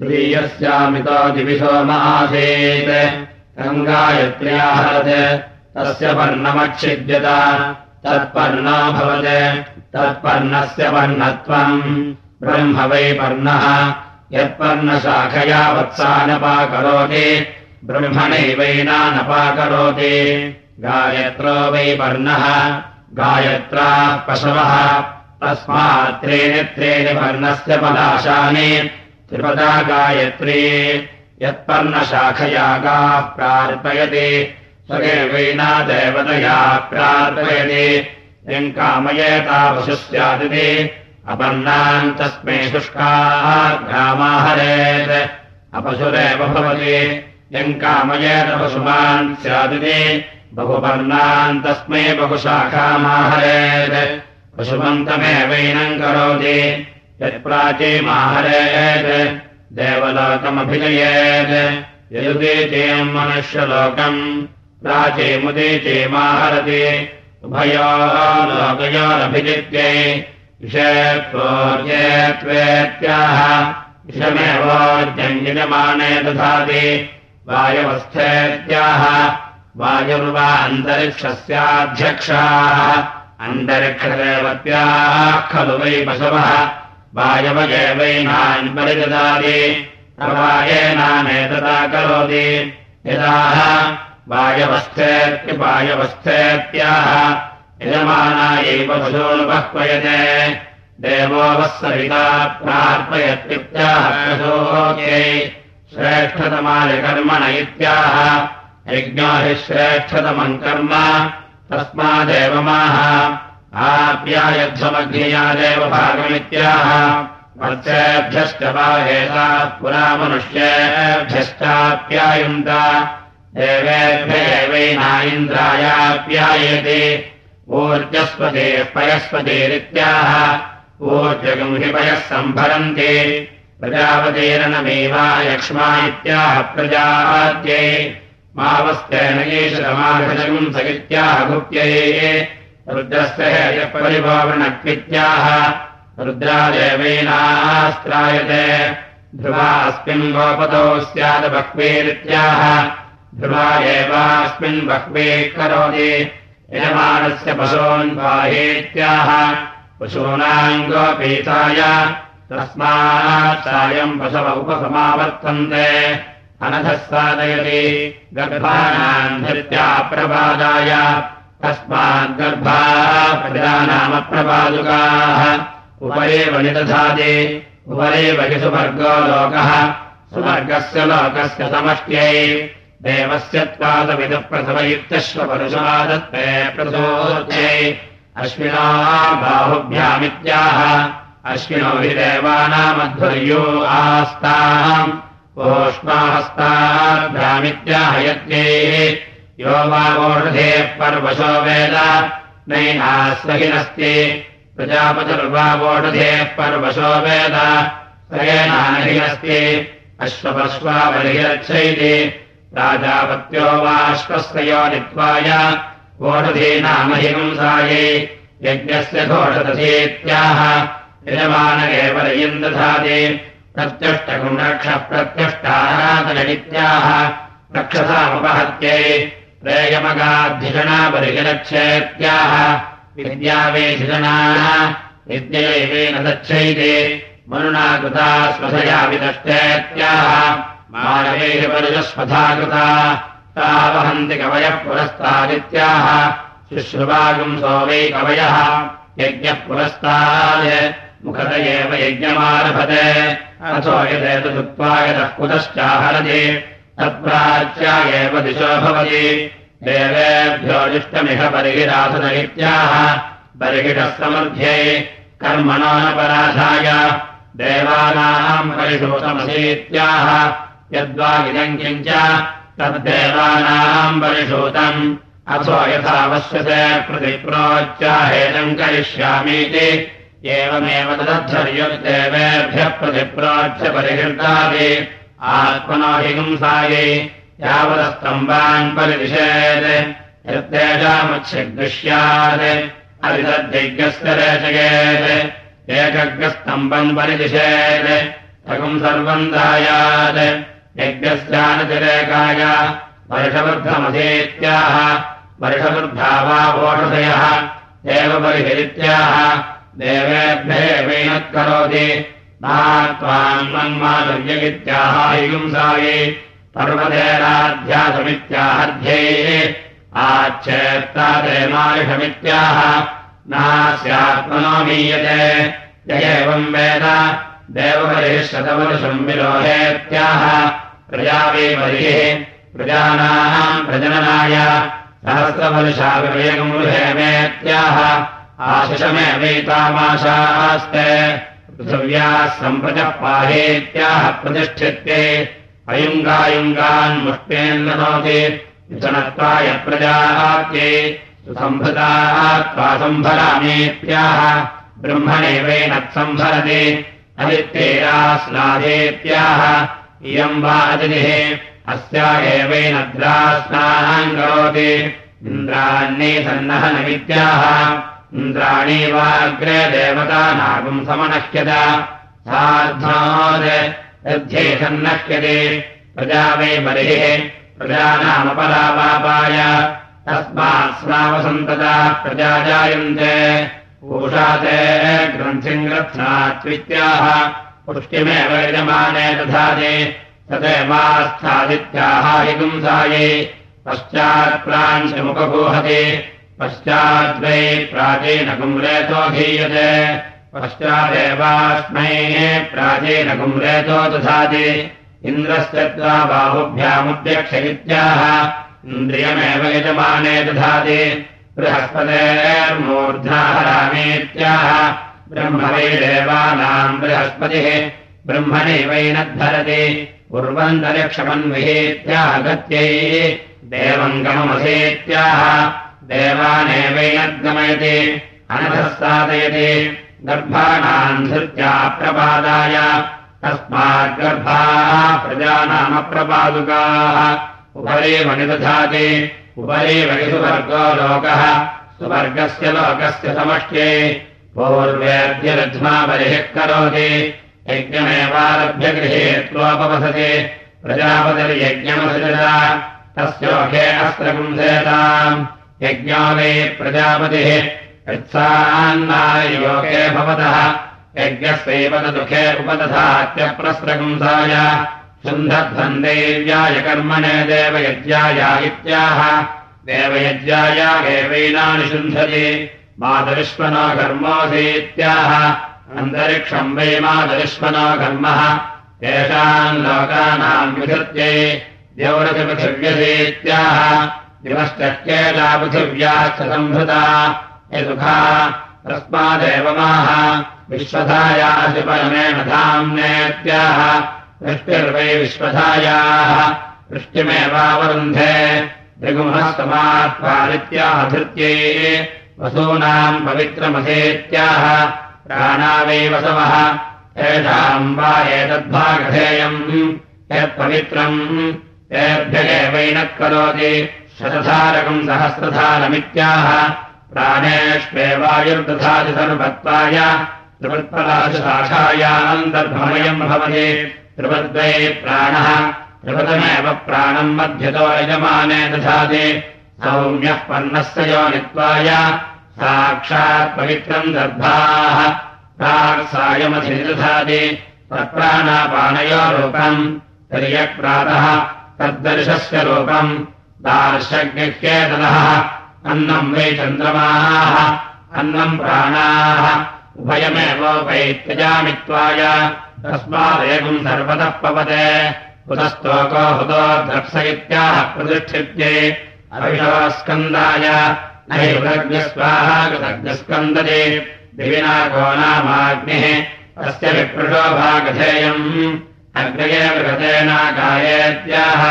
तृतीयस्यामितो दिविशोम आसीत् गङ्गायत्र्याहत् तस्य पर्णमक्षिद्यत तत्पर्णोऽभवत् तत्पर्णस्य पर्णत्वम् ब्रह्म वै पर्णः यत्पर्णशाखया वत्सानपाकरोति ब्रह्मणैवैनानपाकरोति गायत्रो वै पर्णः गायत्राः पशवः तस्मात् त्रीणि पर्णस्य पदाशानि त्रिपदा गायत्री यत्पर्णशाखयागाः प्रार्पयति। स्वगेवैना देवतया प्रार्पयति। यम् कामयेता पशुः स्यादिति अपर्णाम् तस्मै शुष्काः ग्रामाहरेत्। अपशुरेव भवति। यम् कामयेत पशुमान् स्यादिति। बहुपर्णान् तस्मै बहुशाखामाहरेत्। पशुमन्तमेवैनम् करोति यत्प्राचीमाहरेत् देवलोकमभिनयेत्। यदुदीचेम् मनुष्यलोकम् प्राचीमुदीचीमाहरति उभयो लोकयोरभिजित्यै दधाति। वायवस्थेत्याह वायुर्वा अन्तरिक्षस्याध्यक्षाः अन्तरिक्षदेवत्याः खलु वै पशवः वायवगेवैनान् परिददाति। प्रवायेनामेतदा करोति। यदाह वायवस्थेत्यपायवस्थेत्याह यजमानायैव पशूनुपह्वयते देवो वः सविता प्रार्पयत्युक्त्याह पशोक्यै श्रेष्ठतमायकर्मण इत्याह। यज्ञो हि श्रेष्ठतमम् कर्म। तस्मादेवमाह आप्यायध्वमग्नियादेव भागमित्याह वर्षेभ्यश्च वाहेता पुरा मनुष्येभ्यश्चाप्यायुन्त देवेभ्य एवैना इन्द्रायाप्यायते ऊर्जस्पते पयस्पतिरित्याह ऊर्जगम् हि पयः सम्भरन्ति प्रजापतेरनमेवा यक्ष्मा इत्याह प्रजात्यै मावस्तेन ईशमाघजगम् सगित्याह गुप्त्यै रुद्रस्य हेयपरिभावनक्वित्याह रुद्रादेवैनास्त्रायते। ध्रुवा अस्मिन् गोपतौ बह्वीरित्याह। ध्रुवा एवास्मिन् बह्वीः करोति यजमानस्य पशून्वाहेत्याह पशूनाम् गोपीताय तस्मात् सायम् पशव उपसमावर्तन्ते। अनधः साधयति। गर्भाणाम् धृत्या प्रपादाय तस्माद्गर्भा प्रजानामप्रपादुकाः निदधाति। उपरेव हि सुवर्गो लोकः। सुवर्गस्य लोकस्य समष्ट्यै। देवस्य त्वादमिदः प्रसवयुक्तश्वपरुषादत्ते प्रसोत्यै। अश्विना बाहुभ्यामित्याह। अश्विनो हि देवानामध्वर्यो आस्ताम्। ओष्माहस्ताभ्यामित्याहयत्यै यो वा वोढधेः पर्वशो वेद नैनास्वहिनस्ति। प्रजापतिर्वा वोढधेः पर्वशो वेद सयेनानहिनस्ति अश्वपश्वा बलिरच्छैति प्राजापत्यो वाश्वस्तयो नित्वाय वोढधीनामहिंसायै यज्ञस्य घोषदधीत्याह यजमान एव रयम् दधाति प्रत्यष्टगुणक्षप्रत्यष्टाराधननित्याः रक्षसामुपहत्यै प्रेयमगाधिषणा बलिलक्षेत्याः विद्यावेधिषणाः विद्यैवेन दच्छैते मनुना कृता स्वधया विदष्टेत्याह मानवेः परिजस्वधा कृता ता वहन्ति कवयः पुरस्तादित्याह शुश्रुवागम् सोमै कवयः। यज्ञः पुरस्तात् मुखत एव यज्ञमारभते। अथो यदेतदुक्त्वा यतः कुतश्चाहरति तत्प्राच्या एव दिशो भवति। देवेभ्योदिष्टमिह बर्हिरासदयित्याह बर्हिषः समर्थ्यै कर्मणो न पराधाय। देवानाम् परिषूतमसीत्याह यद्वा इदम् किञ्च तद्देवानाम् परिषूतम् अथो यथावश्यते प्रतिप्रोच्याहेदम् करिष्यामीति। एवमेव तदध्वर्युर्देवेभ्यः प्रतिप्रोच्य परिहृतादि आत्मनो हिंसायै यावदस्तम्बान् परिदिशेत् यत्तेजामुच्छिदृश्यात् अवितद्यज्ञस्य रेचयेत् एकग्रस्तम्बम् परिदिशेत् सकम् सर्वम् दायात् यज्ञस्यानतिरेकाय वर्षवृद्धमधेत्याह वर्षवृद्धा वा वोषधयः देवपरिहरित्याह देवेभ्यः करोति त्वान्मन्मादव्यगित्याह युंसायै पर्वतेनाध्यासमित्याहध्यैः आच्छेत्तादेमायुषमित्याह नास्यात्मनो मीयते य एवम् वेद देवपरिः शतवर्षम् विलोहेत्याह प्रजावेपरिः प्रजानाम् प्रजननाय सहस्रवर्षाविवेगम् हेमेत्याह आशिषमेवैतामाशास्ते पृथिव्याः सम्प्रजः पाहेत्याह प्रतिष्ठित्ये अयुङ्गायुङ्गान्मुष्टेन्नोति विचनत्वाय प्रजात्ये सुसम्भृताः त्वा सम्भरामेत्याह ब्रह्मणेवैनत्सम्भरति अदित्येया स्नादेत्याह इयम् वा अतिथिः अस्या एवैनद्रास्नाम् करोति इन्द्राण्ये सन्नः न विद्याः इन्द्राणी वाग्रे देवतानागम् समनह्यत सार्धाध्ये सन्नह्यते प्रजा वै बलिः प्रजानामपरापाय तस्मात् स्नावसन्तता प्रजा जायन्ते। पूषाते ग्रन्थिम् ग्रथ्नात्वित्याह पुष्टिमेव यजमाने दधाति। तदेवास्थादित्याह हिगुंसायै पश्चात्प्रांशमुपगोहति पश्चाद्वै प्राचीनकुम्रेतोऽधीयते पश्चादेवास्मै प्राचीनकुम्रेतो दधाति। इन्द्रस्य त्वा बाहुभ्यामुद्यक्षयित्याह। इन्द्रियमेव यजमाने दधाति। बृहस्पतेर्मूर्धाहरामेत्याह ब्रह्म वै देवानाम् बृहस्पतिः ब्रह्मणैवैनद्धरति उर्वन्तरिक्षमन्विहेत्याह गत्यै। देवम् गममसेत्याह देवानेवैनद्गमयति अनथः साधयति गर्भाणाम् धृत्या प्रपादाय तस्माद्गर्भाः प्रजानामप्रपादुकाः उपरि वनिदधाति उपरि वनिसुवर्गो लोकः सुवर्गस्य लोकस्य समष्ट्ये पूर्वेऽद्यरध्मा बलिः करोति यज्ञमेवारभ्य गृहे त्वोपवसति प्रजापतिर्यज्ञमसृजता तस्योखे अस्त्रपुंसेताम् यज्ञो वै प्रजापतिः यत्सान्नायोगे भवतः। यज्ञस्यैव दुःखे उपदधात्यप्रस्रपुंसाय शुन्धध्वन्दैव्याय कर्मणे देवयज्ञाय इत्याह। देवयज्ञाय एवैनानि शुन्धति। मातरिष्मनो घर्मोऽसीत्याह अन्तरिक्षम् वै मातरिष्मनो घर्मः। तेषाम् लोकानाम् विधृत्यै द्यौरतिपृथिव्यसीत्याह दिवश्चक्येला पृथिव्याः च सम्भृता यदुखा तस्मादेव माह विश्वधायासि परमेण धाम्नेत्याह वृष्टिर्वै विश्वधायाः वृष्टिमेवावरुन्धे ऋगुमहस्तमात्पादित्याहधृत्यै वसूनाम् पवित्रमसेत्याह प्राणा वै वसवः तेषाम् वा एतद्भागधेयम् यत्पवित्रम् तेभ्य एवैनः करोति शतधारकम् सहस्रधारमित्याह प्राणेष्वेवायुर्दधाति सर्वत्वाय त्रिवत्पराशाखायान्तर्भमयम् भवति त्रिवद्वै प्राणः त्रिवतमेव प्राणम् मध्यतो यजमाने दधाति सौम्यः पर्णस्य योनित्वाय साक्षात् पवित्रम् दर्भाः प्राक्सायमधिदधाति तत्प्राणापानयोरूपम् तर्यक्प्रातः तद्दर्शस्य रूपम् दार्शज्ञकेतनः। अन्नम् वै चन्द्रमाः अन्नम् प्राणाः। उभयमेवोपैत्यजामित्वाय तस्मादेकम् सर्वतः पवते। हुतस्तोको हुतो द्रक्ष इत्याह प्रतिष्ठित्ये अविषवस्कन्दाय नैवज्ञस्वाहा कृतज्ञस्कन्दते दिविना को नामाग्निः। तस्य विप्रशोभागधेयम्। अग्रये मृगतेनाकायेत्याह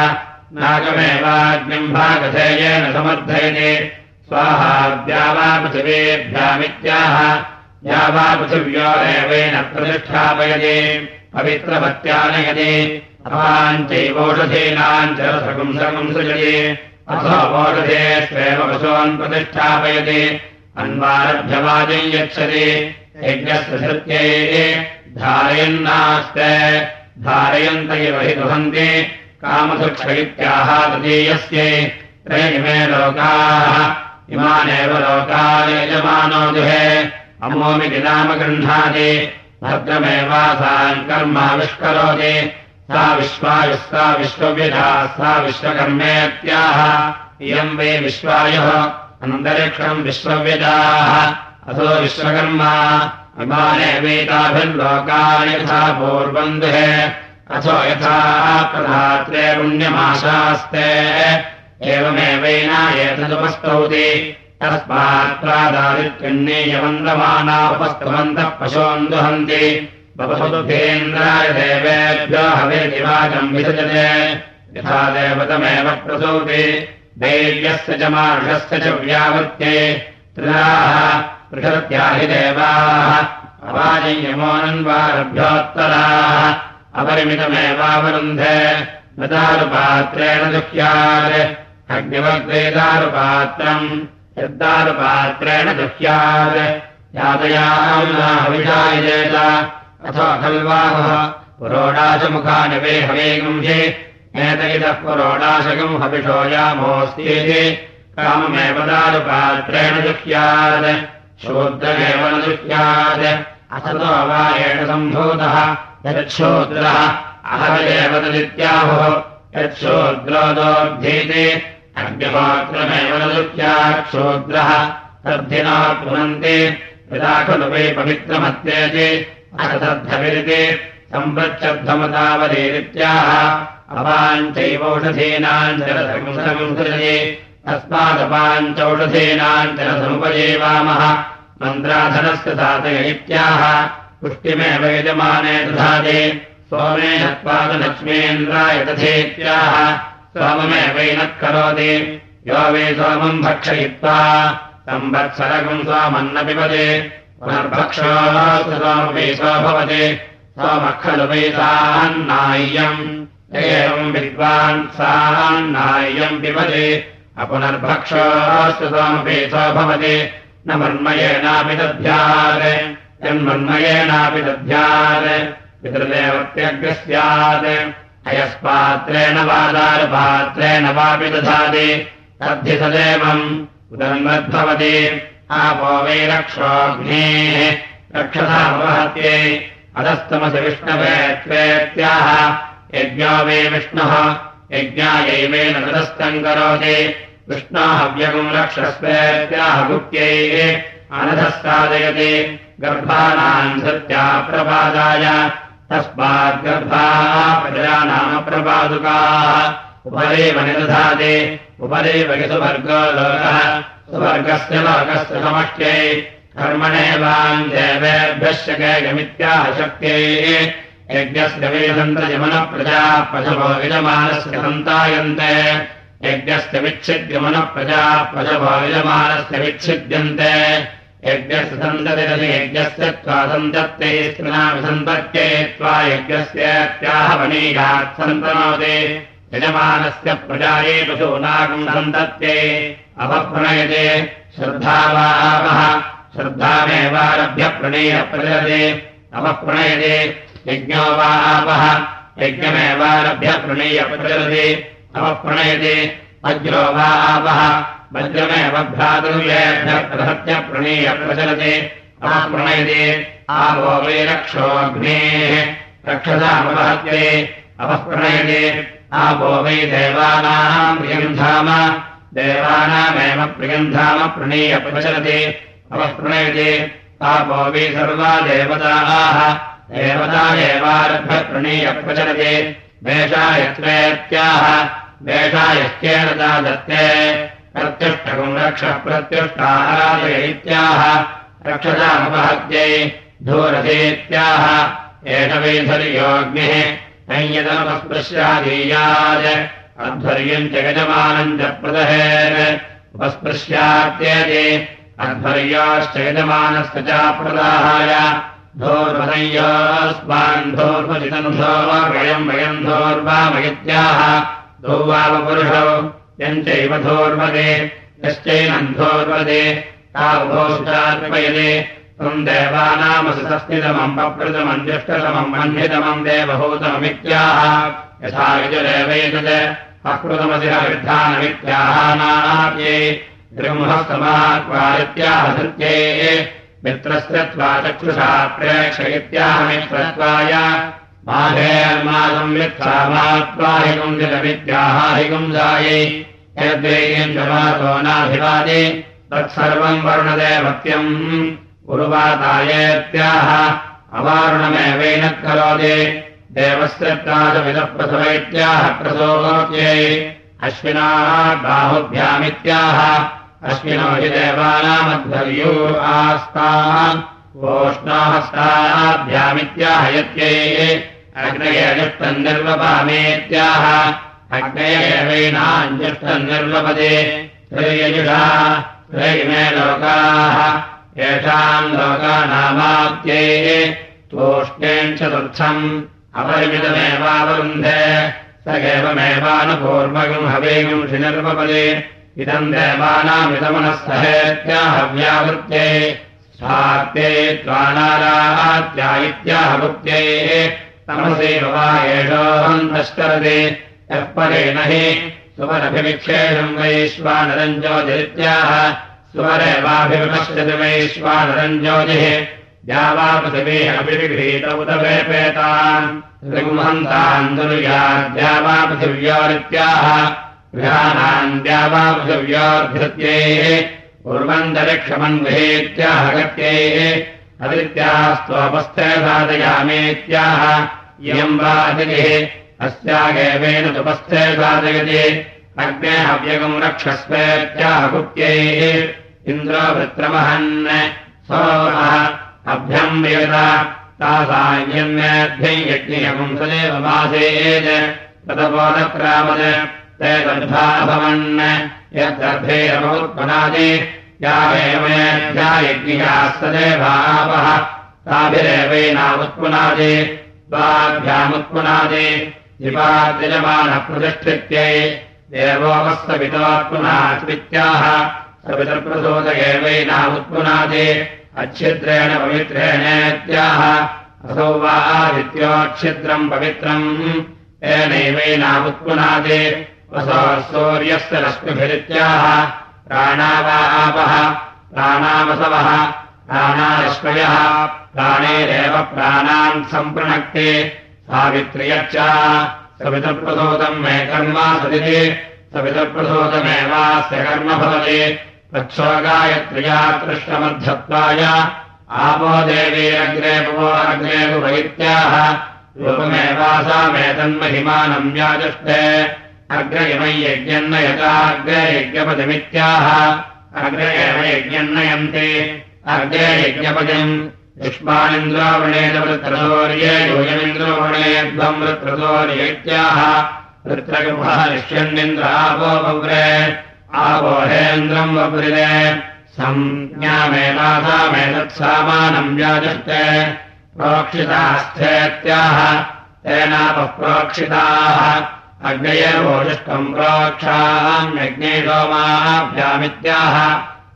नागमेवाग्निम् भागधेयेन समर्थयति। स्वाहाद्या वा पृथिवेभ्यामित्याह या वा पृथिव्योरेवेन प्रतिष्ठापयति पवित्रपत्यानयति अपाञ्चैवौषधीनाम् च रसपुंसकम् सृजति। अथो वोषधेष्वेव पशून् प्रतिष्ठापयति। अन्वारभ्यवाजम् यच्छति। यज्ञस्य धृत्यै धारयन्नास्ते धारयन्त इव हि दुहन्ति कामसुक्ष इत्याह तृतीयस्यै त्रयिमे लोकाः, इमानेव लोकान् यजमानो दुहे अमोमिति नाम गृह्णाति, भद्रमेवासान् कर्माविष्करोति। सा विश्वायुः सा सा विश्वकर्मेत्याह। इयम् वै विश्वायुः अन्तरिक्षम् असो विश्वकर्मा, इमाने वेताभिर्लोकानि यथा पूर्वम् दुहे अथो यथा प्रधात्रे पुण्यमाशास्ते। तस्मात् प्रादादित्यन्नेयवन्दमाना उपस्तवन्तः पशोन् दुहन्ति। बभुभेन्द्राय देवेभ्यो हवेदिवाचम् विसजते। यथा देवतमेव प्रसूति। दैव्यस्य च मार्षस्य च व्यावृत्ये। त्रिदाः पृषत्याहि देवाः। अवाजयमोऽनन्वारभ्योत्तराः अपरिमितमेवावरुन्धे न दारुपात्रेण दुह्यात्। अग्निवग्वेदारुपात्रम् यद्दारुपात्रेण दुह्यात्। यातयाविषायजेत अथो खल्वाहः पुरोडाशमुखानि वे हवेगुंहि एत इतः पुरोडाशकम् हविषो यामोऽस्तीति काममेव दारुपात्रेण दुह्यात्। शूद्रमेव न दुह्यात्। असतो वा एष सम्भूतः यच्छूद्रः न दुह्याक्षूद्रः तद्धिना पुनन्ति यदा खलु वै पवित्रमत्येति अतद्धविरिति सम्पृच्छद्धमतावधीरित्याह अपाञ्चैवौषधीनाम् जलसंसृजये तस्मादपाञ्चौषधीनाम् जलसमुपजीवामः। मन्त्राधनस्य साधय इत्याह पुष्टिमेव यजमाने दधाति। सोमे हत्वादलक्ष्मीन्द्राय तथेत्याह सोममेवैनः करोति यो वै सोमम् भक्षयित्वा संवत्सरकम् सोमन्न पिबते पुनर्भक्षो सोमपीसो भवति सोमः खलु वै सान्नाय्यम् विद्वान् सान्नाय्यम् पिबति अपुनर्भक्षोऽस्तु सोमपीसो भवति न मन्मयेनापि दध्यात् यन्मन्मयेनापि दध्यात् पितृदेवत्यग्रः स्यात् अयस्पात्रेण वा दारुपात्रेण वापि दधाति तद्धि सदेवम् उदन्वद्भवति। आपो वै रक्षोऽग्नेः रक्षसामवहत्यै अधस्तमसि विष्णवे त्वेत्याह। यज्ञो वै विष्णुः यज्ञायैवेन तदस्तम् करोति। विष्णोहव्यगम् रक्षस्वेत्याह गुप्त्यैः अनधः साधयति गर्भाणाम् सत्या प्रपादाय तस्माद्गर्भाः प्रजानामप्रपादुकाः उपरेव निदधाति। उपरेव सुवर्गो लोकः। सुवर्गस्य लोकस्य समष्ट्यै। कर्मणेवाम् देवेभ्यश्च केयमित्याह शक्त्यैः। यज्ञस्य वेदन्तयमनप्रजाः पशवो यजमानस्य सन्तायन्ते। यज्ञस्य विच्छिद्यमनप्रजाः पशवो यजमानस्य विच्छिद्यन्ते यज्ञस्य सन्ततिरसि यज्ञस्य त्वा यज्ञस्यत्याहवनीयात् सन्तनोति यजमानस्य प्रजाये पशूनागम् सन्तत्ते अपप्रणयते श्रद्धावापः श्रद्धामेवारभ्य प्रणेय प्रचलते अपप्रणयते, यज्ञो वा आपः, यज्ञमेवारभ्य प्रणेय प्रचलते अपप्रणयते वज्रो वा आपः। वज्रमेव भ्रातृव्येभ्यः प्रणीय प्रचलति अपप्रणयते आवो वै रक्षोऽग्नेः रक्षसामवहत्ये अपप्रणयते आपो वै देवानाम् प्रियन्धाम। देवानामेव प्रियन्धाम प्रणीय प्रचलति अपप्रणयते आपो वै सर्वा देवताः। देवता एवारभ्य प्रणीय प्रचलति वेषायत्वेत्याह वेषायश्चेन दत्ते। प्रत्युष्टकम् रक्षः प्रत्युष्टाराधय इत्याह रक्षसामपहत्यै धूरसेत्याह एष वैधर्योऽग्निः नञ्यतमस्पृश्याधीयात् अध्वर्यम् च यजमानम् च प्रदहेत् उपस्पृश्यात्येति अध्वर्योश्च यजमानस्य च प्रदाहाय वयम् धोवावपुरुषौ यम् चैव धोर्वदे यश्चैनम् धोर्वदे तावधोषुचार्पयते त्वम् देवानामसुतस्थितमम् पप्रतमम् मन्यतमम् देवभूतममित्याह। यथा यजुरेवैतत् अकृतमसि विधानमित्याह नाप्ये ब्रह्मसमात्वादित्याह धृत्ये। मित्रस्य त्वा चक्षुषा प्रेक्षयित्याह मित्रत्वाय। माघेर्मासंवित्सामात्वाहिगुम् जमातो नाभिवादे तत्सर्वम् वर्णदेवत्यम्। उरुवातायेत्याह अवारुणमेवैन करोति। देवस्य प्राचविदः प्रसवैत्याह प्रसोत्यै अश्विनाः बाहुभ्यामित्याह अश्विनो हि देवानामध्वर्यो आस्तान्। ओष्णाहस्ताभ्यामित्याह यत्यै। अग्नयजुष्टम् निर्वपामेत्याह अग्नयेवैनाञ्जुष्टम् निर्वपदे श्रेयजुषा श्रेयमे लोकाः येषाम् लोकानामाप्त्यै तोष्णेम् चतुर्थम् अपरिमितमेवावरुन्धे। स एवमेवानुपूर्वकम् हवेगम् शिनिर्वपदे इदम् देवानामिदमनः सहेत्याहव्यावृत्ते स्वात्ते त्वानारात्या इत्याहवृत्ते तमसेव वा एषोऽन्तश्चरते यः परेण हि सुमरभिविक्षेणम् वैश्वानरम् ज्योतिरित्याह। सुमरेवाभिविमश्यति वैश्वानरम् ज्योतिः। या वा पृथिवीरभिविभीत उत वेपेताम् ऋगुहन्ताम् दुर्याद्या वा पृथिव्योरित्याह। विहानान्द्या वा पृथिव्योर्धृत्यैः। कुर्वन्तरिक्षमन्वहेत्याहगत्यैः अदित्यास्त्वपस्थे साधयामेत्याह। इयम् वा अतिथिः अस्यागेवेन तुपस्थे साधयति अग्ने हव्यगम् रक्षस्वेत्याह कुत्यैः इन्द्रोवृत्रमहन् सोमः अभ्यम् वेदा तासायन्यभ्यम् यज्ञयम् सदेव मासेत् तदपोदक्रामत् ते गर्भाभवन् यद्गर्भेरमोत्पनादि या एवमेभ्या यज्ञियाः सदेवापः ताभिरेवैनामुत्पुनादि। द्वाभ्यामुत्पुनादि दिवाद्यजमानः प्रतिष्ठित्यै देवोपस्तपितोत्पुनात्मित्याह सपितर्प्रसोद एवैनामुत्पुनादि अच्छिद्रेण पवित्रेणेत्याह असौ वा आदित्योच्छिद्रम् पवित्रम् येनैवैनामुत्पुनादि वसो सूर्यस्य रश्मिभिरित्याह प्राणा वा आपः प्राणावसवः प्राणारश्मयः प्राणेरेव प्राणान् सम्पृणक्ते सावित्र्यच्च। सवितप्रसोदम् मे कर्म सदिति। सवितप्रसोदमेवास्य कर्म भवति। प्रच्छोगायत्र्या कृष्णमध्यत्वाय। आपो देवीरग्रे भवो अग्रे वैत्याः रूपमेवासामेतन्महिमानम् व्याजष्टे अग्र इमै यज्ञन्न यथाग्रे यज्ञपदमित्याह। अग्रे एव यज्ञन्नयन्ति। अग्रे यज्ञपदम् वृत्रसौर्यैत्याह। वृत्रगृहः ऋष्यन्निन्द्र आपो पव्रे आपोहेन्द्रम् वपुरिरे संज्ञामेनासामेतत्सामानम् व्याजष्टे प्रोक्षितास्थेत्याह तेनापः प्रोक्षिताः।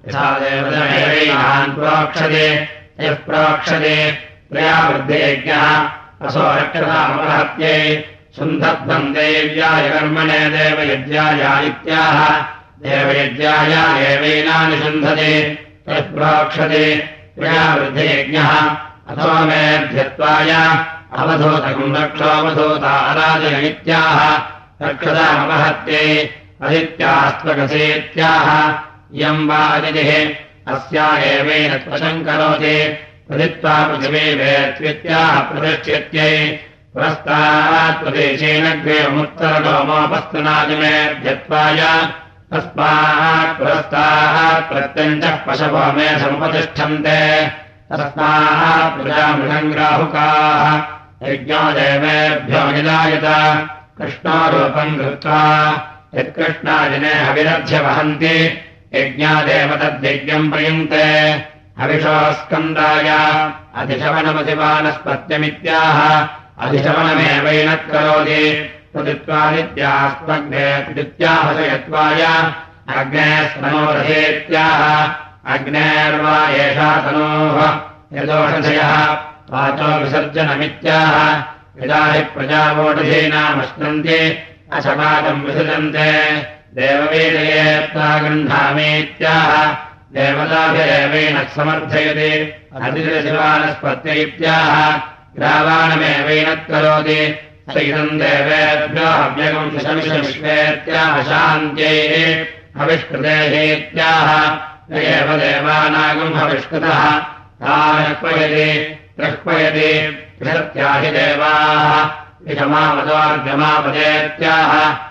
यथा देवदेवैनान् प्रोक्षते यः प्रोक्षते त्वया वृद्धियज्ञः असो रक्षतामहत्यै सुन्धध्वम् देव्याय कर्मणे देवयज्ञाय इत्याह। देवयज्ञाय एवैनानिषुन्धते यः प्रोक्षते वृद्धियज्ञः अथो मेऽध्यत्वाय अवधूतकम् रक्षोऽवधूता अराजयमित्याह रक्षतामहत्यै अदित्यास्त्वकसेत्याह इयम् वा अतिथिः अस्या एवेन त्वशम् करोति। प्रदित्वा पृथिवी वेत्वित्याह प्रतिष्ठित्यै पुरस्तात्प्रदेशेनग्रेमुत्तरलोमोपस्तनादिमेऽध्यत्वाय तस्मात् पुरस्तात् प्रत्यञ्चः पशवो मे समुपतिष्ठन्ते तस्मात् प्रजामृगम् ग्राहुकाः। यज्ञो देवेभ्यो निलायत कृष्णोरूपम् कृत्वा यत्कृष्णाजने हविरध्य वहन्ति यज्ञादेव तद्यज्ञम् प्रयुङ्क्ते। हविषोस्कन्दाय अधिशवनमधिवानस्पत्यमित्याह। अधिशवनमेवैन करोति। तदित्वादित्यास्मग्ने दित्याहसयत्वाय अग्ने स्मनोरथेत्याह अग्नेर्वा एषा तनोः। यदोषधयः वाचो विसर्जनमित्याह। यदा हि प्रजावोषधीनामश्नन्ति अशपाकम् विसृजन्ते देववीरयेत्ता गृह्णामीत्याह देवताभिरेवेण समर्थयति। अतिशिवानस्पत्य इत्याह ग्रावाणमेवैनत् करोति इदम् देवेभ्यो हव्यगम् शमिषविश्वेत्याह शान्त्यै। हविष्कृतेहेत्याह एव देवानागम् हविष्कृतः। तानक्वयति प्रह्वयति विषत्याहि देवाः। विषमावतोर्गमापदेत्याह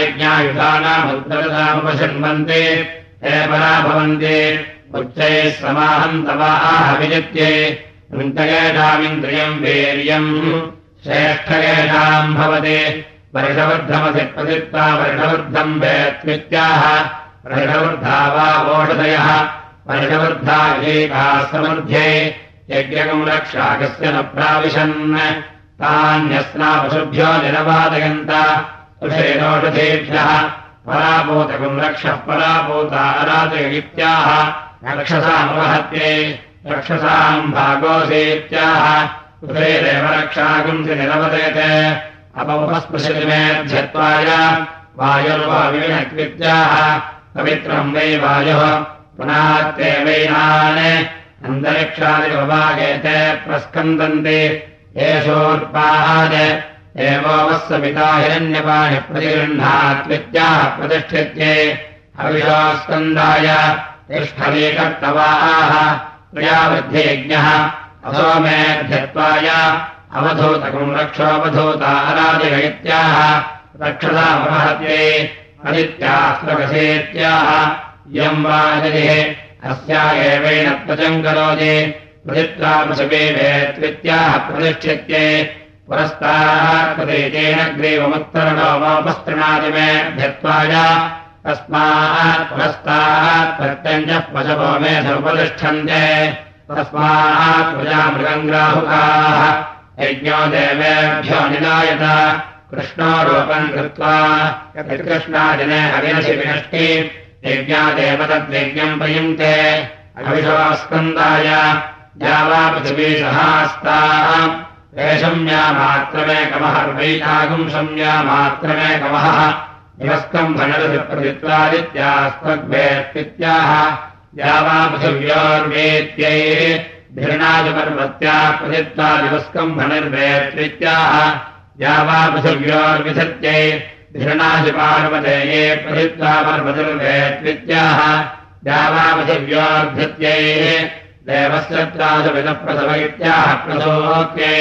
यज्ञायुधानामुद्गतामुपशृण्वन्ति हे पराभवन्ति। उच्चैः समाहन्तवाह विजित्ये वृन्तयेषामिन्द्रियम् वीर्यम् श्रेष्ठयेषाम् भवति। वर्षवृद्धमसि प्रसित्वा वर्षवृद्धम् वेत्मित्याह वर्षवृद्धा वा समृध्ये यज्ञकम् रक्षाकस्य न प्राविशन् तान्यस्ना पशुभ्यो निरवादयन्त तुषेणोषधेभ्यः परापूतकम् रक्षः परापूता अराजय इत्याह रक्षसामवहत्ये रक्षसाम् भागोऽसीत्याह। उभयरेव रक्षागुंसि निरवदयते। अपमुपस्पृशति मेऽध्यत्वाय वायुर्वाविणकृत्याह पवित्रम् वै वायुः। पुनात्ते वैनान् अन्तरिक्षादिवभागेते प्रस्कन्दन्ति एषोर्पाहाद एवोऽवस्य पिता हिरण्यपाणि प्रतिगृह्णात्वित्याह प्रतिष्ठित्ये हविषोस्कन्दाय तिष्ठवीकर्तवाः क्रियावृद्धियज्ञः असोमेऽध्यत्वाय अवधूतकम् रक्षोऽवधूता अराजयत्याः रक्षसामहत्ये अदित्यास्त्रकसेत्याह यम् वा यदिः अस्या प्रजम् करोति प्रतित्रापशवेत्वित्याह प्रतिष्ठित्ये पुरस्ताः प्रदेशेन ग्रीवमुत्तरणोमोपस्तृणादि मेऽध्यत्वाय तस्मात् पुरस्तात् प्रत्यञ्चः पशवो मे समुपतिष्ठन्ते तस्मात् प्रजामृगम् ग्राहुकाः यज्ञो देवेभ्यो निलायत कृष्णो रूपम् कृत्वा कृष्णादिने हविनसि विनष्टि। यज्ञादेव तद्यज्ञम् प्रयुङ्क्ते। अविषवास्कन्दाय या वा पृथिवी सहास्ताः एषम्या मात्रमेकमः वैशागुम् शम्या मात्रमेकमः निवस्कम् भणरसि प्रतित्वादित्यास्त्वग्भेत्याह या वा पृथिव्योर्वेत्यै भिरणादिपर्वत्या प्रतित्वा दिवस्कम् भणिर्वेत्वित्याह या वा पृथिव्योर्विधत्यै धिरणादिपार्वतेये प्रतित्वा पर्वतिर्वेत्वित्याह या वा पृथिव्योर्धत्यै देवस्यत्रादविदप्रसव इत्याह प्रसोक्ये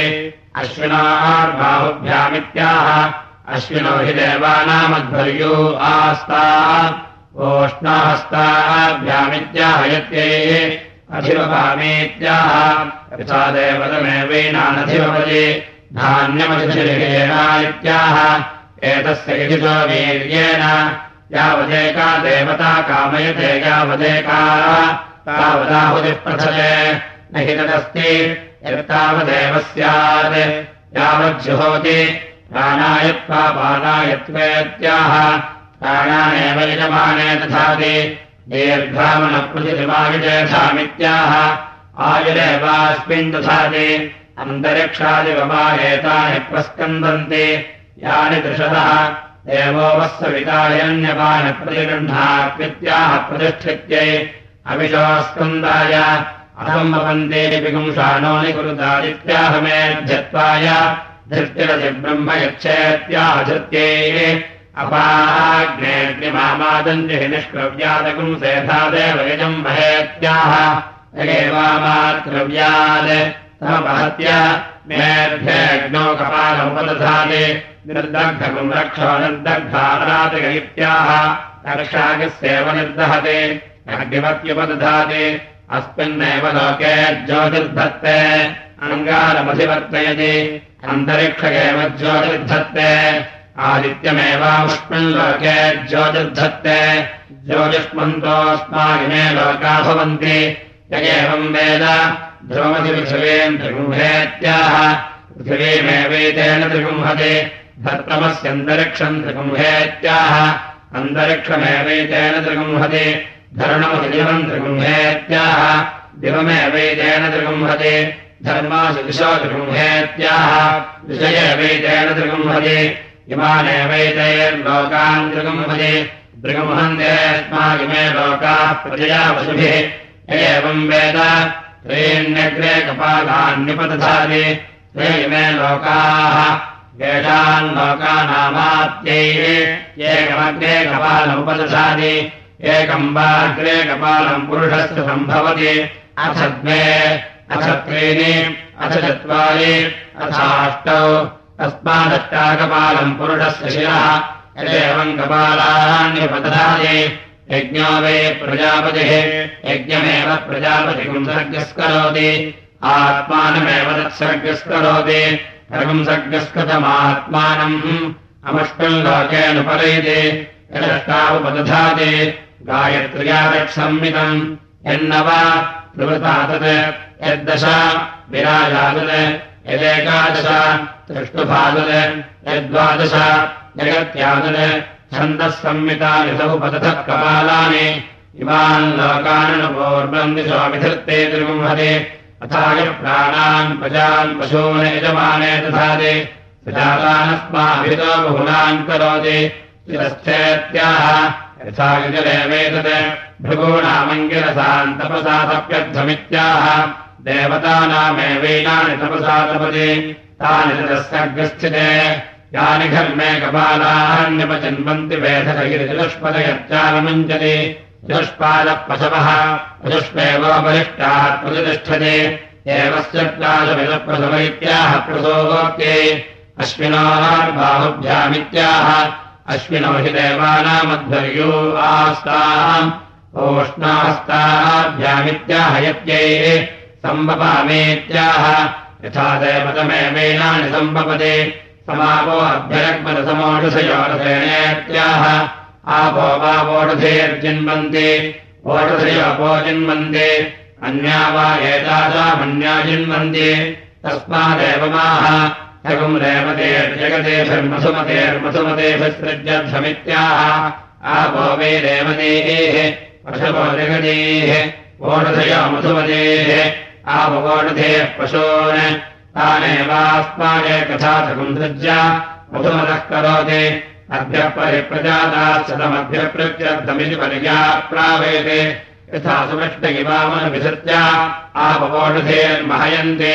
अश्विनार्बाहुभ्यामित्याह अश्विनो हि देवानामध्वर्यो आस्ता ओष्णाहस्ताभ्यामित्याहयत्ये अधिवपामीत्याह यथा देवतमेवैनानधिवपदे धान्यमधिषेणा इत्याह एतस्य यजितो वीर्येण यावदेका देवता कामयते यावदेका तावदाहुतिः प्रथले न हि तदस्ति। यत्तावदेव स्यात्। यावज्जुहोति। प्राणायत्वा पानायत्वेत्याह प्राणानेव यजमाने दधाति। दीर्घ्रामणप्रतिमायुजेधामित्याह आयुरेवास्मिन् दधाति। अन्तरिक्षादिवमायेतानि प्रस्कन्दन्ति। यानि दृशतः। देवो वस्सवितायन्यपानि प्रतिगृह्णात्वित्याह प्रतिष्ठित्यै अविशोस्कन्दाय। धृत्यै अपाग्नेऽग्निमामादन्ति हि निष्क्रव्यादकुम् सेधादेव यजम् वहेत्याह यगेवामात्रव्यात् तमपहत्य मेऽध्यग्नौ कपालमुपदधाति। निर्दग्धकुम् रक्षो निर्दग्धारातिगैत्याह रक्षागस्येव निर्दहते अग्निमत्युपदधाति अस्मिन्नेव लोके ज्योतिर्धत्ते अङ्गारमधिवर्तयति अन्तरिक्ष एव ज्योतिर्धत्ते आदित्यमेवास्मिन् लोके ज्योतिर्धत्ते ज्योतिष्मन्तोऽस्मागिमे लोका भवन्ति। य एवम् वेद। ध्रुवमधिपृथिवीम् त्रिगुम्भेत्याह पृथिवीमेवैतेन त्रिगुंहति धर्तमस्यन्तरिक्षम् त्रिगुम्भेत्याह अन्तरिक्षमेवैतेन त्रिगुंहति धरणमधिदिवम् त्रिगुम्भेत्याह दिवमेवैतेन त्रिगुंहति। धर्मासु दिशो त्रिगुम्भेत्याह विषयेवैतेन त्रिगुंहति। इमानेवैतैर्लोकान् त्रिगुंहति। त्रिगुंहन्तेऽस्मागिमे लोकाः प्रजया वसुभिः एवम् वेद। त्रीण्यग्रे कपालान्युपदधाति ते इमे लोकाः। येषाम् लोकानामात्यैः। एकमग्रे कपालमुपदधाति एकम् वाग्रे कपालम् पुरुषस्य सम्भवति। अथ द्वे अथ त्रीणि अथ चत्वारि अथाष्टौ तस्मादष्टाकपालम् पुरुषस्य शिरः। यदेवम् कपालान्युपदधाति यज्ञो वै प्रजापतिः। यज्ञमेव प्रजापतिकम् सर्गस्करोति। आत्मानमेव तत्सर्गस्करोति। सर्गम् सर्गस्कृतमात्मानम्। अमुष्टम् लोकेऽनुपरयति यदष्टावुपदधाति गायत्र्या तत्संमितम् यन्नव प्रवृता तत् यद्दश विराजातत् यदेकादश तृष्टुभातत् यद्वादश जगत्यातत् छन्दः संमितानि समुपतथः कपालानि। इमान् लोकाननुपूर्वम् दिशोऽभिधत्ते त्रिगुंहते अथाय प्राणान् प्रजान् पशून् यजमाने दधाति। प्रजातानस्माभितो बहुलान् करोति यथा युजलेवेतत् भृगूणामङ्गिरसान् तपसा तप्यध्वमित्याह देवतानामेवैनानि तपसा तपति। तानि ततस्सर्गस्थिते यानि घर्मे कपालान्यपजन्वन्ति वेधकगिरिचतुष्पदयच्चालमुञ्चति चतुष्पादः पशवः प्रतिष्ठते। एवस्य प्राशमिदप्रसव इत्याह प्रसोगोक्ते अश्विनोर्बाहुभ्यामित्याह अश्विनो हि देवानामध्वर्यो आस्ताम् ओष्णास्ताभ्यामित्याह यत्यै सम्भवामेत्याह यथा देवतमेवेनानि सम्भवते समापो अभ्यरग्मरसमोषधयोरसेणेत्याह आपो वा वोढधेर्जिन्वन्ति वोढधयोपो जिन्वन्ति अन्या वा एतासामन्या जिन्वन्ति तस्मादेवमाह जगम् रेवतेर्जगतेभिर्मसुमतेर्मसुमतेभिसृज्यध्वमित्याह आपो वै वोढधयो मधुमतेः। आपवोढधेः पशून् तानेवास्माय कथाथकम् सृज्य मधुमतः करोति। अभ्य परिप्रजाताश्चतमभ्यप्रत्यर्थमिति पर्याप्रावेते यथा सुमष्टगिवामनविसृत्य आपवोषधेर्महयन्ते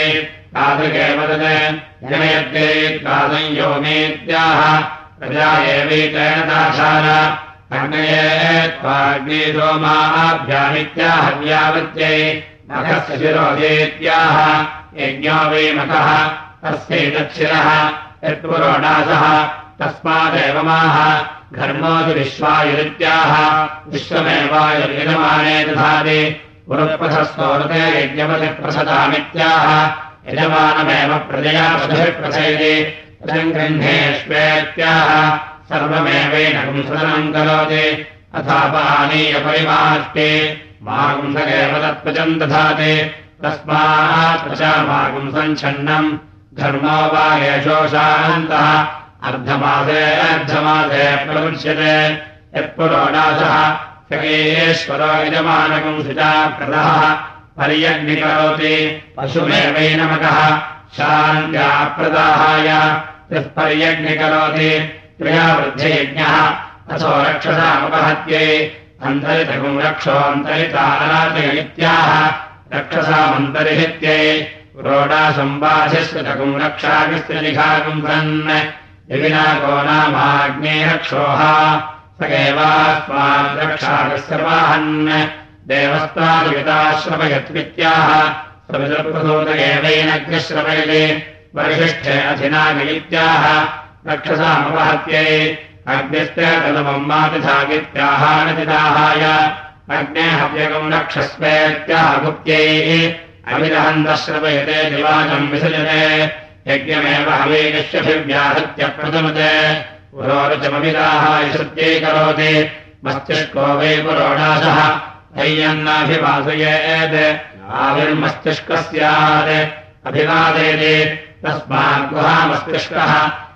तादृगेव तत् जनयत्ते तादंयोमेत्याह प्रजा एवैतेन अग्नये त्वाग्ने सोमाभ्यामित्याहव्यावत्यै मखस्य शिरोदेत्याह यज्ञो वै मखः तस्यैतच्छिरः यत्पुरोडासः तस्मादेवमाह। घर्मोऽपि विश्वायुरित्याह विश्वमेवायुर्यजमाने दधाति। पुरःपथस्तोरते यज्ञपतिप्रसदामित्याह यजमानमेव प्रजया पशुभिप्रसयति रजम् गृह्णेष्वेत्याह सर्वमेवैनकम् सदनम् करोति। अथापानीय परिमाष्टे मागुंसकेव तत्पजम् दधाति। तस्मात् प्रजामागुंसम् छन्नम्। धर्मो वा येषोषान्तः अर्धमासे अर्धमासे प्रमुच्यते यत्पुरोडासः सकेश्वरो यजमानकम् शुचा प्रदः पर्यग्निकरोति। पशुमेवैनमकः शान्त्याप्रदाहाय यः पर्यग्निकरोति त्वया वृद्ध्ययज्ञः अथो रक्षसामुपहत्यै अन्तरितकम् रक्षोऽन्तरितानाचय इत्याह रक्षसामन्तरिहित्यै। रोडासम्बाधिस्वतकम् रक्षागिस्त्रिलिखाकम् सन् यविनाको नामाग्ने रक्षोः स एवास्मान् रक्षागस्यवाहन् देवस्तादिगताश्रवयत्वित्याह सवितप्रसूत एवैनग्निश्रवयते वरिष्ठे अधिनागयित्याह रक्षसामपहत्यै अग्निस्ते तदमम् मातिथागित्याहानतिदाहाय अग्नेहव्यगम् रक्षस्वेत्याहुप्त्यैः अविदहन्तश्रवयते दिवाचम् विसजते यज्ञमेव हवेकश्यभिव्याहत्य प्रथमते पुरोरुचमविदाः विसृत्यैकरोति मस्तिष्को वै पुरोडासः हैयन्नाभिवासयेत् आविर्मस्तिष्कः स्यात् अभिवादयति तस्माद्गुहामस्तिष्कः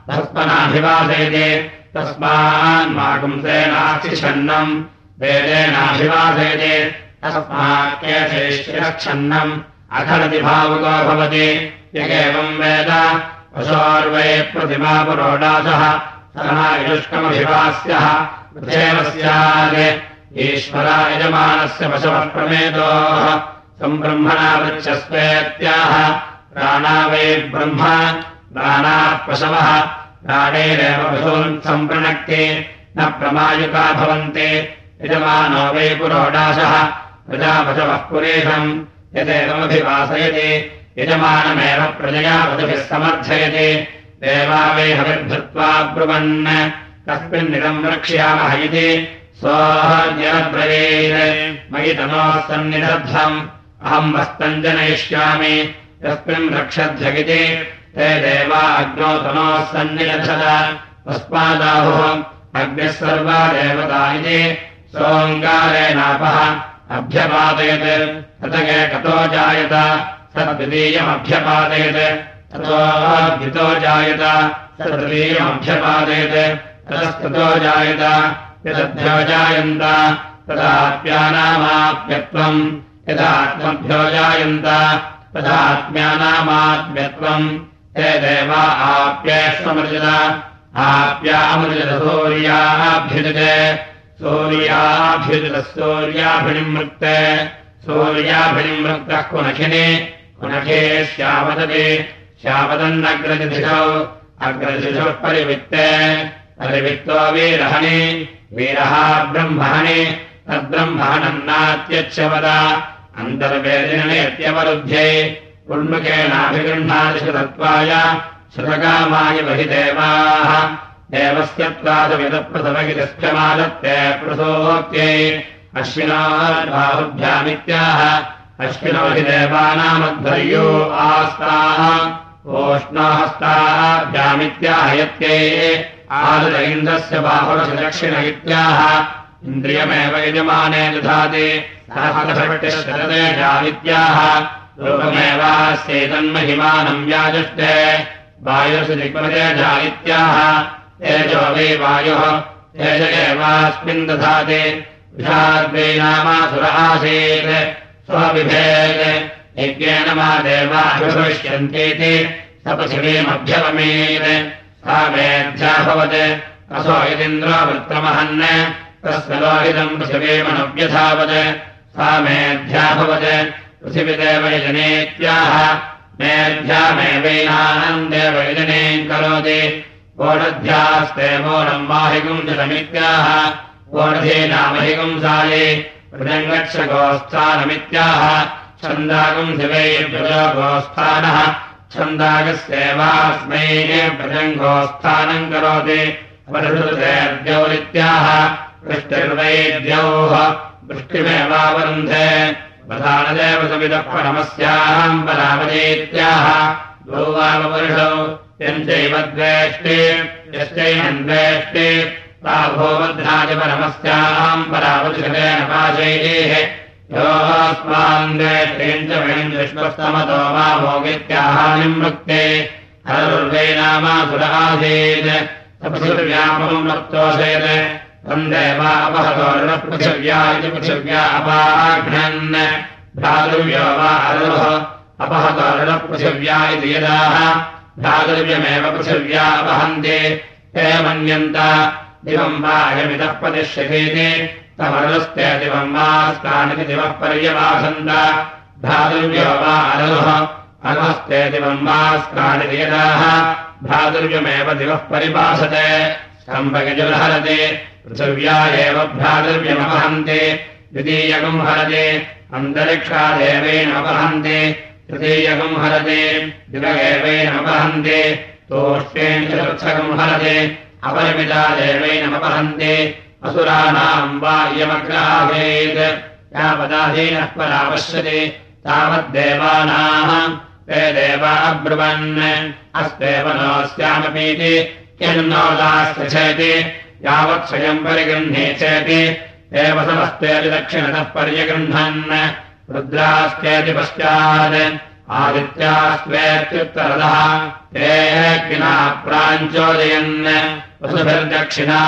भस्मनाभिवादयति तस्मान्मागुंसेनाक्षिछन्नम् वेदेनाभिवादयति। तस्मात्केशेष्यक्षन्नम् अखरति भावुको भवति। यगेवम् वेद। पशोर्वै प्रतिमा पुरोडासः। सः युष्कमभिवास्यः स्यात्। ईश्वरा यजमानस्य पशवः प्रमेतोः सम्ब्रह्मणा वृक्षस्वेत्याह प्राणा वै ब्रह्म प्राणाः पशवः प्राणैरेव पशून् सम्प्रणक्ति न प्रमायुका भवन्ति यजमानो वै पुरोडाशः प्रजापशवः पुरेशम् यदेवमभिवासयति यजमानमेव प्रजया वधुभिः समर्थयति देवा वै हविर्भृत्वा ब्रुवन् कस्मिन्निदम् रक्ष्यामः इति स्वाहाद्यब्रवीत् मयि तनोः अहम् वस्तम् जनयिष्यामि। यस्मिन् रक्षध्यगिति ते देवा अग्नौ तनोः तस्मादाहुः अग्निः सर्वा देवता इति सोऽङ्गारेणापः अभ्यपादयत्। ततगे कतो जायत। सद्वितीयमभ्यपादयत्। ततोऽद्वितो जायत। सद्वितीयमभ्यपादयत्। ततस्ततो जायत। यदभ्यो जायन्त तदात्म्यानामाप्यत्वम् यदात्मभ्यो जायन्त तदात्म्यानामात्म्यत्वम् हे देवा आप्यामृजत सूर्याभ्युजते सूर्याभ्युजतः सूर्याभिनिमृक्तः। कुनखिनि कुनखे श्यावदति। श्यावदन्नग्रजधिषौ अग्रजिषुः परिवित्ते परिवित्तो वीरहणि वीरः ब्रह्मणि तद्ब्रह्मणम् नात्यच्छवद। अन्तर्वेदिनत्यवरुध्ये उन्मुखेनाभिगृह्णादिषु तत्त्वाय श्रुतकामाय बहि देवाः देवस्य त्वादविदप्रथमगितस्यमादत्ते प्रसोक्त्यै अश्विनाबाहुभ्यामित्याह अश्विनो हि देवानामध्वर्यो आस्ताः। ओष्णाहस्ताभ्यामित्याहयत्यै आदर इन्द्रस्य बाहुरसदक्षिण इत्याह इन्द्रियमेव यजमाने दधाति। सहस्रभट्टिशततेजावित्याह रूपमेवास्यैतन्महिमानम् व्याजुष्टे वायुषु दिग्मतेजा इत्याह तेजो वै वायुः। तेज एवास्मिन् दधाति। विषाद्वै नामासुर आसीत्। स्वविभेत् यज्ञेन मा देवाभिभविष्यन्तीति सा मेऽध्याभवत् असो यदिन्द्रोवृत्तमहन् तस्य लोहितम् पृथिवीमनुव्यधावत् सा मेऽध्याभवत् मेऽध्यामेवैनानन्देव यजनेम् करोति। वोढध्यास्ते मोनम् माहिकुम् जलमित्याह। वोढधीनामहिकुंसाये मृदङ्गक्षगोस्थानमित्याह छन्दागम् शिवैर्भ्यो गोस्थानः छन्दागस्येवास्मै प्रजङ्घोत्स्थानम् करोति वरुदौरित्याह वृष्टिर्वैद्यौः वृष्टिमेवावरुन्धे प्रधानदेव समिदपणमस्याम् बलावदेत्याह द्वौ वामपुरुषौ यञ्चैव द्वेष्टे यश्चैवन्वेष्टे पाशैः मा भोगित्याहानिम् वृक्ते हरुर्वै नामासुर आसीत् पृथिव्यापम् वक्तोषेत् तन्देवा अपहतोर्णपृथिव्या इति पृथिव्या अपाघ्नन्। भ्रातृव्यो वा अरुः। अपहतोर्णपृथिव्या इति यदाः भ्रातृव्यमेव पृथिव्या अपहन्ति। ते मन्यन्त। दिवम् वा अयमितः पतिष्यतीति स्तानिति दिवः पर्यवासन्त भ्रातृव्यो वा अरुः अरुहस्ते दिवम् स्तानिति यदाः भ्रातृव्यमेव दिवः परिभासते स्तम्भगजुर्हरति पृथिव्या एव भ्रातृव्यमपहन्ति द्वितीयकम् हरति। अन्तरिक्षादेवेनपहन्ति तृतीयकम् हरति। दिवगेवेनपहन्ति तोष्टेन चतुर्थकम् हरति। अपरिमिता देवेनपहन्ति असुराणाम् वा इयमग्राहेत् यावदाधीनः परापश्यति तावद्देवानाम् ते देवा अब्रुवन्। अस्तेव नोऽस्यामपीति यन्नोदास्येति यावत् स्वयम् परिगृह्णे चेति एव समस्तेति दक्षिणतः पर्यगृह्णन्। रुद्रास्तेति पश्चात्। आदित्यास्त्वेत्युत्तरदः। ते किना प्राञ्चोदयन्। वसुभिर्दक्षिणा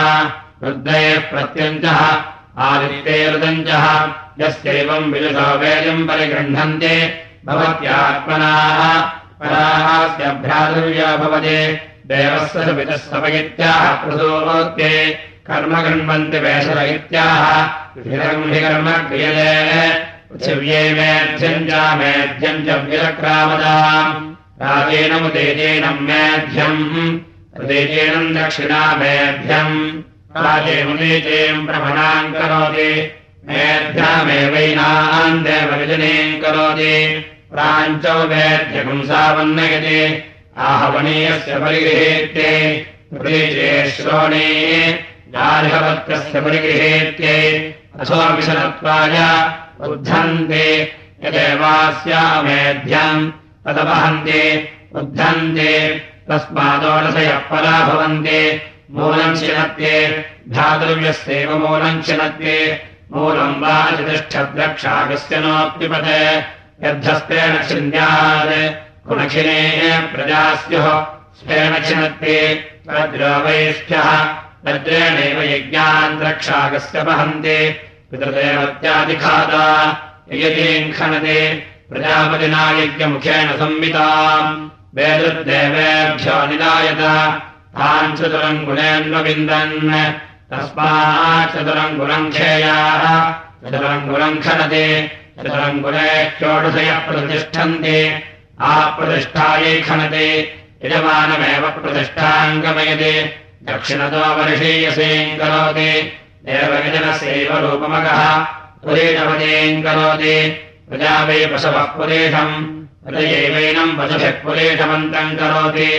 रुद्रैः प्रत्यञ्चः आदित्यैरुदञ्चः यस्यैवम् विदुषो वेदम् परिगृह्णन्ति भवत्यात्मनाः पराहास्यभ्रातुर्या भवति देवस्य पितः सपयित्याः प्रसूत्ये कर्म गृह्णन्ति वेशर इत्याह कर्म क्रियते पृथिव्यै मेध्यम् च मेध्यम् च विरक्रामदाम् राजेनमुदेजेनम् मेध्यम् प्रदेजेनम् दक्षिणा भ्रमणाम् करोति। मेध्यामेवैनाम् देवविजनीम् करोति। प्राञ्चौ मेध्यपुंसावन्नयति आहवनीयस्य परिगृहेत्ये श्रोणे गार्हवत्कस्य परिगृहेत्ये अथोविशलत्वाय उद्धन्ते यदेवास्यामेध्यम् तदवहन्ते। उद्धन्ते तस्मादोडसयः परा भवन्ति मूलम् शिनत्ये धातृव्यस्यैव मूलम् शिनत्ये मूलम् वा चतिष्ठद्रक्षागस्य नोऽप्युपते। यद्धस्तेन छिन्द्यात् गुणखिने प्रजा स्युः स्वेन छिनत्ये वज्रेणैव यज्ञान् द्रक्षागस्य वहन्ति। पितृदेवत्यादिखादा ययतीम् खनते। प्रजापतिना यज्ञमुखेन संविताम्। वेदृद्देवेभ्यो निदायत तान् चतुरङ्गुलेऽन्वविन्दन् तस्माच्चतुरङ्गुलम् खेयाः। चतुरङ्गुलम् खनते चतुरङ्गुले षोडशयः प्रतिष्ठन्ति। आप्रतिष्ठायै खनते यजमानमेव प्रतिष्ठाम् गमयति दक्षिणतो वर्षीयसेम् करोति देवविजनस्यैव रूपमगः। पुरेशपदेम् करोति प्रजा वै पशवः पुरेशम् हृदयैवैनम् पशुभिः पुरेशमन्तम् करोति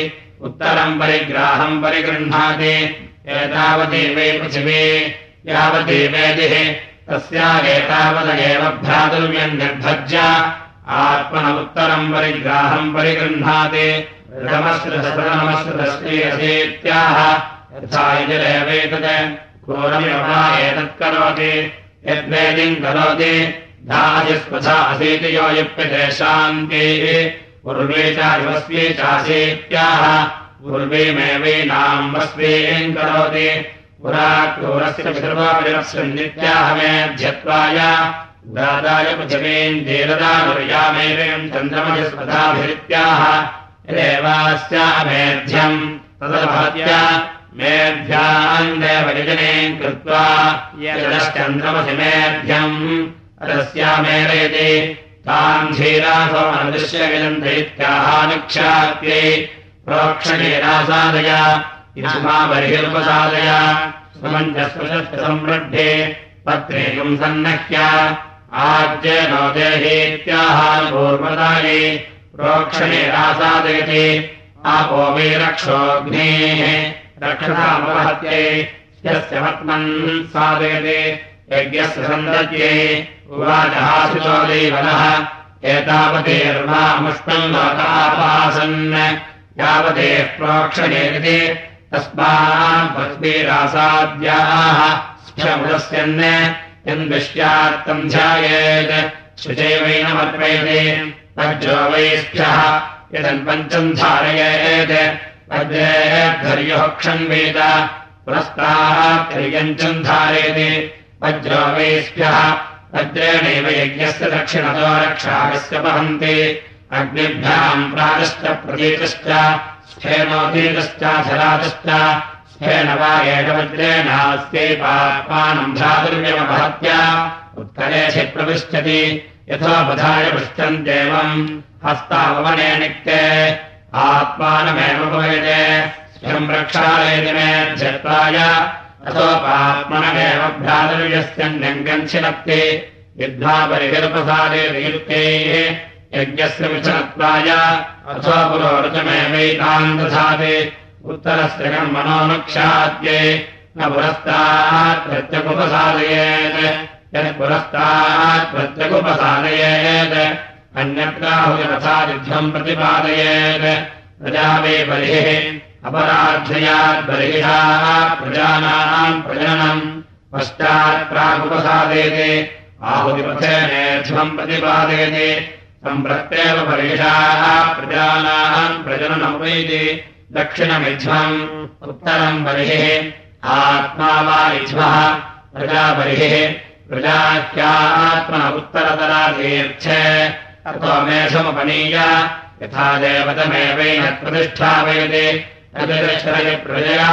उत्तरम् परिग्राहम् परिगृह्णाति एतावती वै पृथिवी यावती वेदिः तस्या एतावदेव भ्रातुर्यम् निर्भज्य आत्मन उत्तरम् परिग्राहम् परिगृह्णाति नमस्कृतस्त्रीयसेत्याह यथा यजरेवेतत् क्रोरमिवा एतत् करोति यद्वेदिम् करोति धायस्पथा असीति यो युप्यते शान्तिः सर्वापिरस्यन्नित्याह मेध्यत्वाय दादाय पृथिवीम् दीरदानुर्यामेवम् चन्द्रमयस्पथाभिरित्याह यदेवास्यामेध्यम् तदभवत्या मेभ्याम् देवयजने कृत्वा यदश्चन्द्रमसि मेध्यम् तस्यामेलयति ताम् धीरासो अनदृश्यविदन्त इत्याहानुक्षात्यै प्रोक्षणेनासादय इष्मा बर्हिरुपसादय सुमञ्जस्पृशस्पृसंवृद्धे पत्रेकम् सन्नह्य आज्य नो देहेत्याहापूर्वदायै प्रोक्षणेनासादयति आपो वै रक्षोऽग्नेः रक्षतामवहत्यै यस्य पत्मन् साधयते यज्ञस्य सन्दत्यै एतावतेर्वामुष्टम् लोकापासन्। यावतेः प्रोक्षणेति तस्मात् भक्तिरासाद्याः स्फमुदस्यन् यन्द्विष्यात्तम् ध्यायेत्। शुचैवैनमर्पयते वज्रो वैष्ठ्यः यदन्पञ्चम् धारयेत्। वज्रेर्धर्युः क्षन्वेद पुरस्तार्यञ्चम् धारयति वज्रो वैष्ठ्यः वज्रेणैव यज्ञस्य दक्षिणतो रक्षागस्य वहन्ति अग्निभ्याम् प्रातश्च प्रतीतश्च स्फेनोतीतश्च स्फेन वा एषवज्रेणास्यै पापानम् भ्रातुर्यमवहत्या उत्तरेशि प्रविष्टति यथोपधाय पृच्छन्त्येवम् हस्तावमने निक्ते आत्मानमेव भवेते स्वयम् रक्षालयति मे ध्यत्वाय अथोपात्मनमेव भ्रातुर्यस्यन्यङ्गञ्छिनक्ति युद्धा परिकल्पसादे नियुक्तैः यज्ञस्य विचनत्वाय अथो पुरोरुचमेवैताम् दधाति उत्तरस्य कर्मणोऽनुक्षाद्ये न पुरस्तात् प्रत्यगुपसादयेत् यत् पुरस्तात् प्रत्यगुपसादयेत् अन्यत्राहुयथायुद्धम् प्रतिपादयेत् प्रजा वे बर्हिषाः प्रजानाम् प्रजननम् पश्चात् प्रागुपसादयते आहुतिपथेनेध्वम् प्रतिपादयति सम्प्रत्येव परिषाः प्रजानाम् प्रजननमुपैति दक्षिणमिध्वम् उत्तरम् बर्हिः आत्मा वा इध्वः प्रजाबर्हिः प्रजाह्यात्मन उत्तरतरातीर्थे ततो मेषमुपनीय यथा देवतमेवेन प्रतिष्ठापयति प्रजया